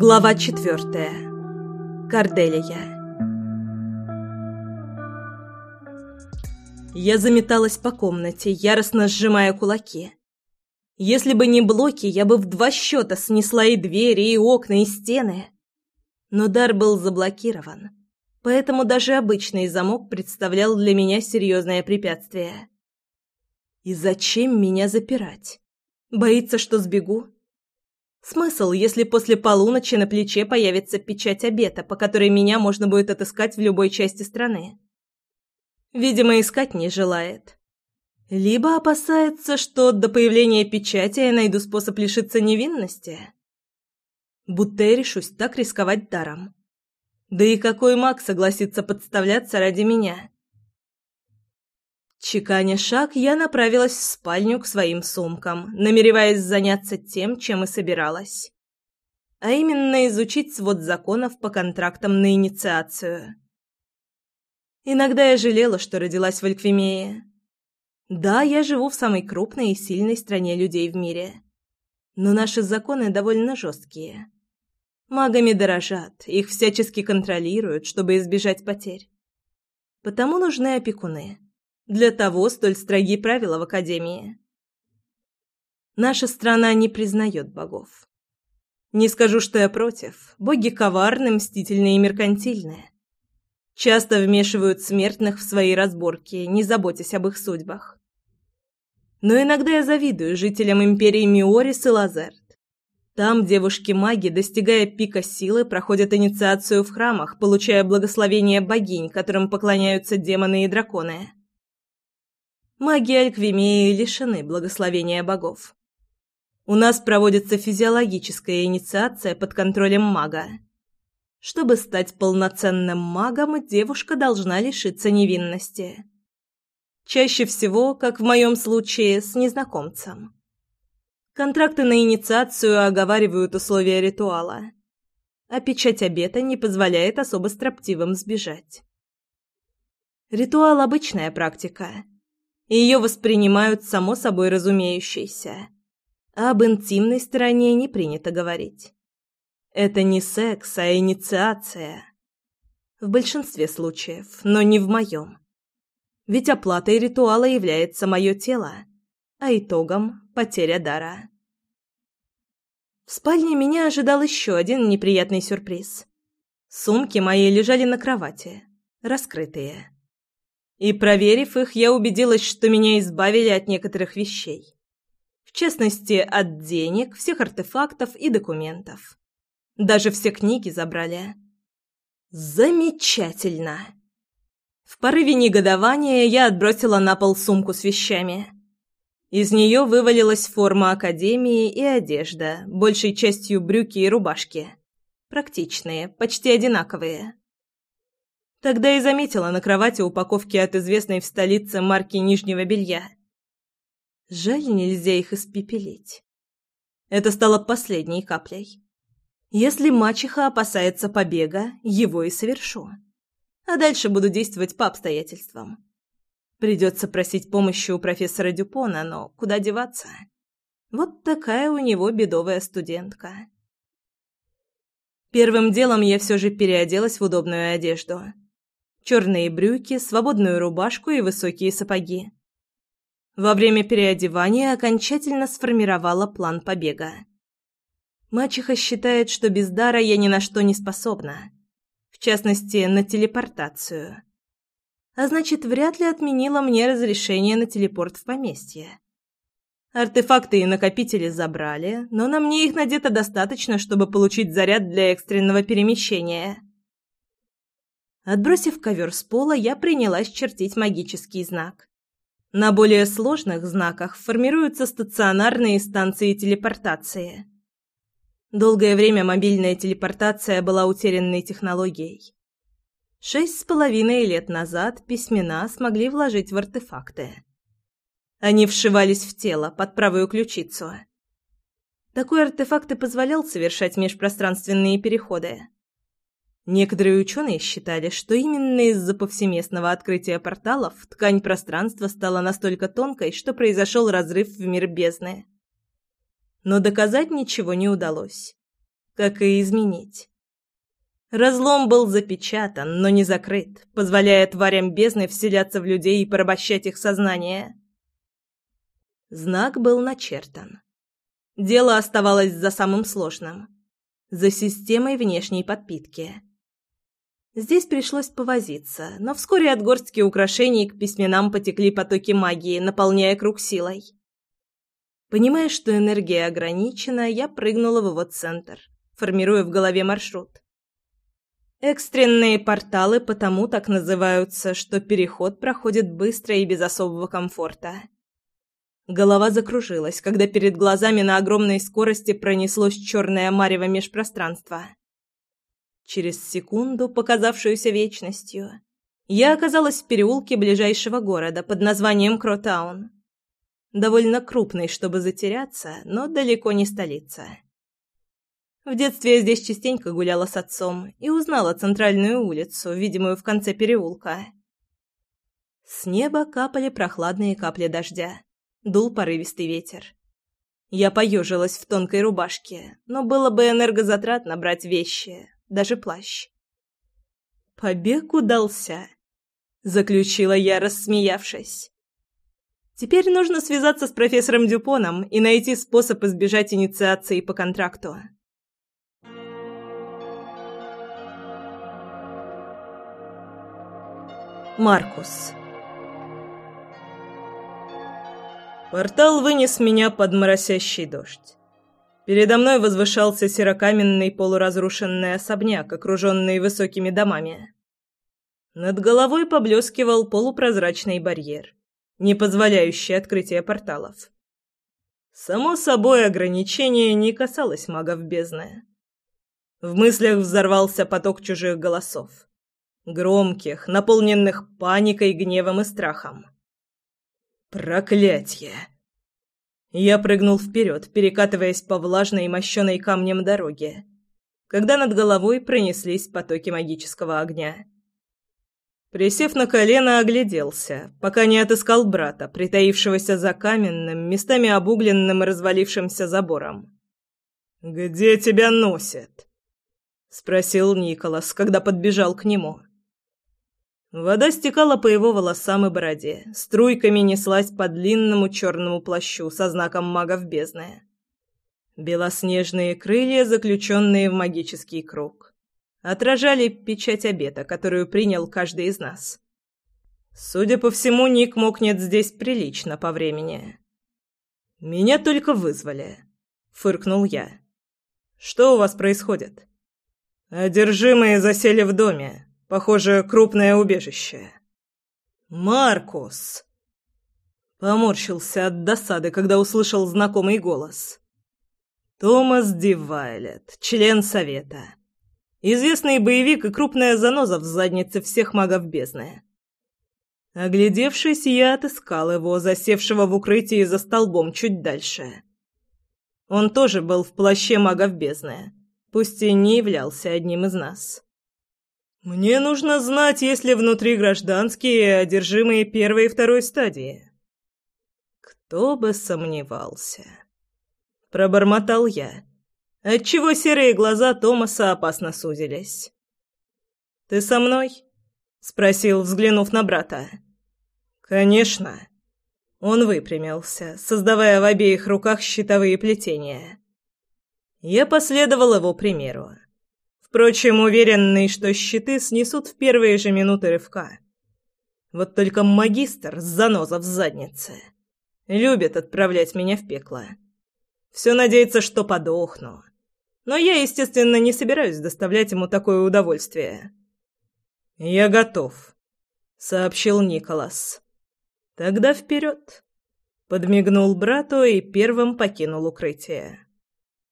Глава четвертая. Корделия. Я заметалась по комнате, яростно сжимая кулаки. Если бы не блоки, я бы в два счета снесла и двери, и окна, и стены. Но дар был заблокирован, поэтому даже обычный замок представлял для меня серьезное препятствие. И зачем меня запирать? Боится, что сбегу? Смысл, если после полуночи на плече появится печать обета, по которой меня можно будет отыскать в любой части страны? Видимо, искать не желает. Либо опасается, что до появления печати я найду способ лишиться невинности. Будто я решусь так рисковать даром. Да и какой маг согласится подставляться ради меня? Чеканя шаг, я направилась в спальню к своим сумкам, намереваясь заняться тем, чем и собиралась. А именно изучить свод законов по контрактам на инициацию. Иногда я жалела, что родилась в Альквимее. Да, я живу в самой крупной и сильной стране людей в мире. Но наши законы довольно жесткие. Магами дорожат, их всячески контролируют, чтобы избежать потерь. Потому нужны опекуны. Для того столь строги правила в Академии. Наша страна не признает богов. Не скажу, что я против. Боги коварны, мстительные и меркантильные. Часто вмешивают смертных в свои разборки, не заботясь об их судьбах. Но иногда я завидую жителям империи Миорис и Лазерт. Там девушки-маги, достигая пика силы, проходят инициацию в храмах, получая благословение богинь, которым поклоняются демоны и драконы. Маги Альквимеи лишены благословения богов. У нас проводится физиологическая инициация под контролем мага. Чтобы стать полноценным магом, девушка должна лишиться невинности. Чаще всего, как в моем случае, с незнакомцем. Контракты на инициацию оговаривают условия ритуала, а печать обета не позволяет особо строптивым сбежать. Ритуал – обычная практика, и ее воспринимают само собой разумеющейся, а об интимной стороне не принято говорить. Это не секс, а инициация. В большинстве случаев, но не в моем ведь оплатой ритуала является мое тело, а итогом – потеря дара. В спальне меня ожидал еще один неприятный сюрприз. Сумки мои лежали на кровати, раскрытые. И, проверив их, я убедилась, что меня избавили от некоторых вещей. В частности, от денег, всех артефактов и документов. Даже все книги забрали. Замечательно! В порыве негодования я отбросила на пол сумку с вещами. Из нее вывалилась форма академии и одежда, большей частью брюки и рубашки. Практичные, почти одинаковые. Тогда и заметила на кровати упаковки от известной в столице марки нижнего белья. Жаль, нельзя их испепелить. Это стало последней каплей. Если мачеха опасается побега, его и совершу а дальше буду действовать по обстоятельствам. Придется просить помощи у профессора Дюпона, но куда деваться? Вот такая у него бедовая студентка. Первым делом я все же переоделась в удобную одежду. Черные брюки, свободную рубашку и высокие сапоги. Во время переодевания окончательно сформировала план побега. Мачеха считает, что без дара я ни на что не способна в частности, на телепортацию. А значит, вряд ли отменила мне разрешение на телепорт в поместье. Артефакты и накопители забрали, но на мне их надето достаточно, чтобы получить заряд для экстренного перемещения. Отбросив ковер с пола, я принялась чертить магический знак. На более сложных знаках формируются стационарные станции телепортации – Долгое время мобильная телепортация была утерянной технологией. Шесть с половиной лет назад письмена смогли вложить в артефакты. Они вшивались в тело под правую ключицу. Такой артефакт и позволял совершать межпространственные переходы. Некоторые ученые считали, что именно из-за повсеместного открытия порталов ткань пространства стала настолько тонкой, что произошел разрыв в мир бездны но доказать ничего не удалось. как и изменить. Разлом был запечатан, но не закрыт, позволяя тварям бездны вселяться в людей и порабощать их сознание. Знак был начертан. Дело оставалось за самым сложным – за системой внешней подпитки. Здесь пришлось повозиться, но вскоре от горстки украшений к письменам потекли потоки магии, наполняя круг силой. Понимая, что энергия ограничена, я прыгнула в его центр, формируя в голове маршрут. Экстренные порталы потому так называются, что переход проходит быстро и без особого комфорта. Голова закружилась, когда перед глазами на огромной скорости пронеслось черное марево межпространства. Через секунду, показавшуюся вечностью, я оказалась в переулке ближайшего города под названием Кротаун. Довольно крупный, чтобы затеряться, но далеко не столица. В детстве я здесь частенько гуляла с отцом и узнала центральную улицу, видимую в конце переулка. С неба капали прохладные капли дождя. Дул порывистый ветер. Я поежилась в тонкой рубашке, но было бы энергозатратно брать вещи, даже плащ. «Побег удался», — заключила я, рассмеявшись. «Теперь нужно связаться с профессором Дюпоном и найти способ избежать инициации по контракту». Маркус. Портал вынес меня под моросящий дождь. Передо мной возвышался серокаменный полуразрушенный особняк, окруженный высокими домами. Над головой поблескивал полупрозрачный барьер, не позволяющий открытия порталов. Само собой, ограничение не касалось магов бездны. В мыслях взорвался поток чужих голосов громких, наполненных паникой, гневом и страхом. Проклятье! Я прыгнул вперед, перекатываясь по влажной и мощенной камнем дороге, когда над головой пронеслись потоки магического огня. Присев на колено, огляделся, пока не отыскал брата, притаившегося за каменным, местами обугленным и развалившимся забором. «Где тебя носит?» — спросил Николас, когда подбежал к нему. Вода стекала по его волосам и бороде, струйками неслась по длинному черному плащу со знаком магов бездны. Белоснежные крылья, заключенные в магический круг, отражали печать обета, которую принял каждый из нас. Судя по всему, Ник мокнет здесь прилично по времени. «Меня только вызвали», — фыркнул я. «Что у вас происходит?» «Одержимые засели в доме», Похоже, крупное убежище. Маркус поморщился от досады, когда услышал знакомый голос. Томас Дивайлет, член совета. Известный боевик и крупная заноза в заднице всех магов бездны. Оглядевшись, я отыскал его, засевшего в укрытии за столбом чуть дальше. Он тоже был в плаще магов бездны, пусть и не являлся одним из нас. Мне нужно знать, есть ли внутри гражданские, одержимые первой и второй стадии. Кто бы сомневался. Пробормотал я, отчего серые глаза Томаса опасно сузились. «Ты со мной?» — спросил, взглянув на брата. «Конечно». Он выпрямился, создавая в обеих руках щитовые плетения. Я последовал его примеру. Впрочем, уверенный, что щиты снесут в первые же минуты рывка. Вот только магистр, заноза в заднице, любит отправлять меня в пекло. Все надеется, что подохну. Но я, естественно, не собираюсь доставлять ему такое удовольствие. «Я готов», — сообщил Николас. «Тогда вперед!» Подмигнул брату и первым покинул укрытие.